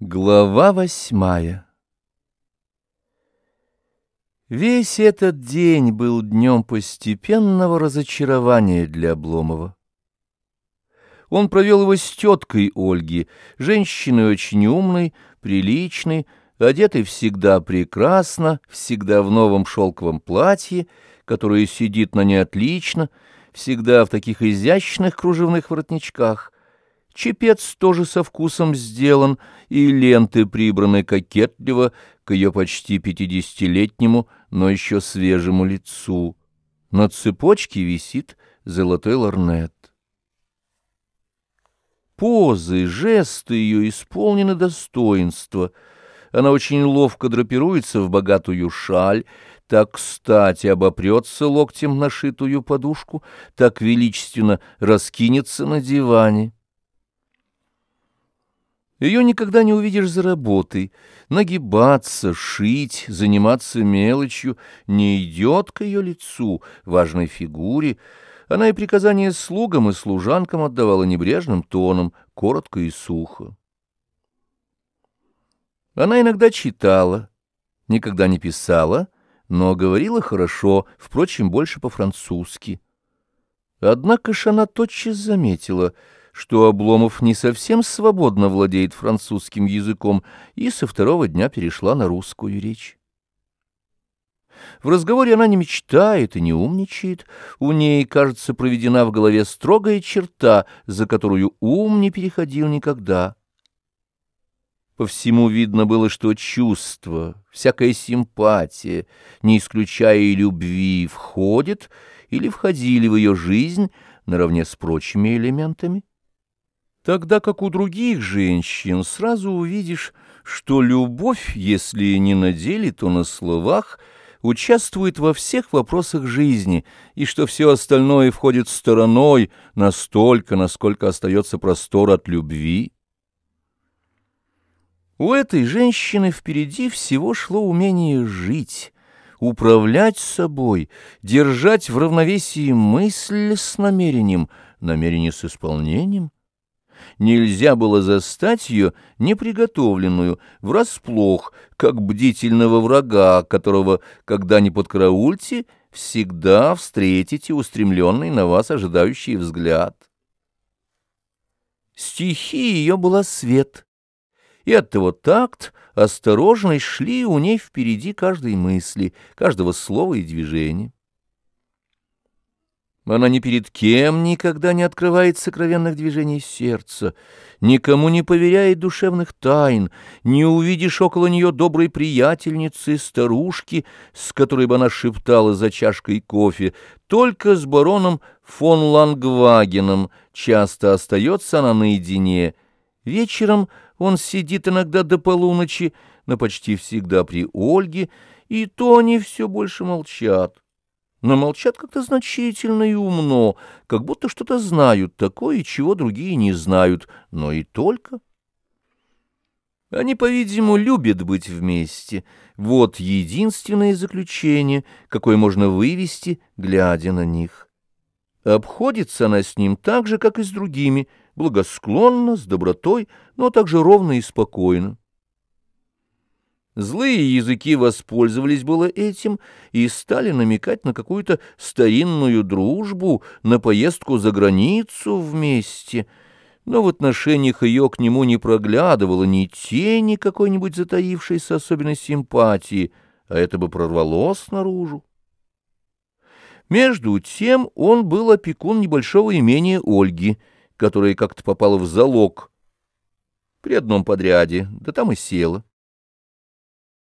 Глава восьмая Весь этот день был днем постепенного разочарования для Обломова. Он провел его с теткой Ольги, женщиной очень умной, приличной, одетой всегда прекрасно, всегда в новом шелковом платье, которое сидит на ней отлично, всегда в таких изящных кружевных воротничках, Чепец тоже со вкусом сделан, и ленты прибраны кокетливо к ее почти пятидесятилетнему, но еще свежему лицу. На цепочке висит золотой лорнет. Позы, жесты ее исполнены достоинства. Она очень ловко драпируется в богатую шаль, так кстати обопрется локтем нашитую подушку, так величественно раскинется на диване. Ее никогда не увидишь за работой. Нагибаться, шить, заниматься мелочью не идет к ее лицу, важной фигуре. Она и приказания слугам и служанкам отдавала небрежным тоном, коротко и сухо. Она иногда читала, никогда не писала, но говорила хорошо, впрочем, больше по-французски. Однако ж она тотчас заметила — что Обломов не совсем свободно владеет французским языком, и со второго дня перешла на русскую речь. В разговоре она не мечтает и не умничает, у ней, кажется, проведена в голове строгая черта, за которую ум не переходил никогда. По всему видно было, что чувство, всякая симпатия, не исключая и любви, входит или входили в ее жизнь наравне с прочими элементами тогда как у других женщин сразу увидишь, что любовь, если не на деле, то на словах, участвует во всех вопросах жизни, и что все остальное входит стороной настолько, насколько остается простор от любви. У этой женщины впереди всего шло умение жить, управлять собой, держать в равновесии мысль с намерением, намерение с исполнением нельзя было застать ее неприготовленную, врасплох, как бдительного врага, которого, когда не подкараульте, всегда встретите устремленный на вас ожидающий взгляд. Стихи ее была свет, и оттого такт, осторожность шли у ней впереди каждой мысли, каждого слова и движения. Она ни перед кем никогда не открывает сокровенных движений сердца, никому не поверяет душевных тайн, не увидишь около нее доброй приятельницы, старушки, с которой бы она шептала за чашкой кофе, только с бароном фон Лангвагеном часто остается она наедине. Вечером он сидит иногда до полуночи, но почти всегда при Ольге, и то они все больше молчат но молчат как-то значительно и умно, как будто что-то знают такое, чего другие не знают, но и только. Они, по-видимому, любят быть вместе. Вот единственное заключение, какое можно вывести, глядя на них. Обходится она с ним так же, как и с другими, благосклонно, с добротой, но также ровно и спокойно. Злые языки воспользовались было этим и стали намекать на какую-то старинную дружбу, на поездку за границу вместе. Но в отношениях ее к нему не проглядывало ни тени какой-нибудь затаившейся особенной симпатии, а это бы прорвалось наружу. Между тем он был опекун небольшого имения Ольги, которое как-то попало в залог при одном подряде, да там и село.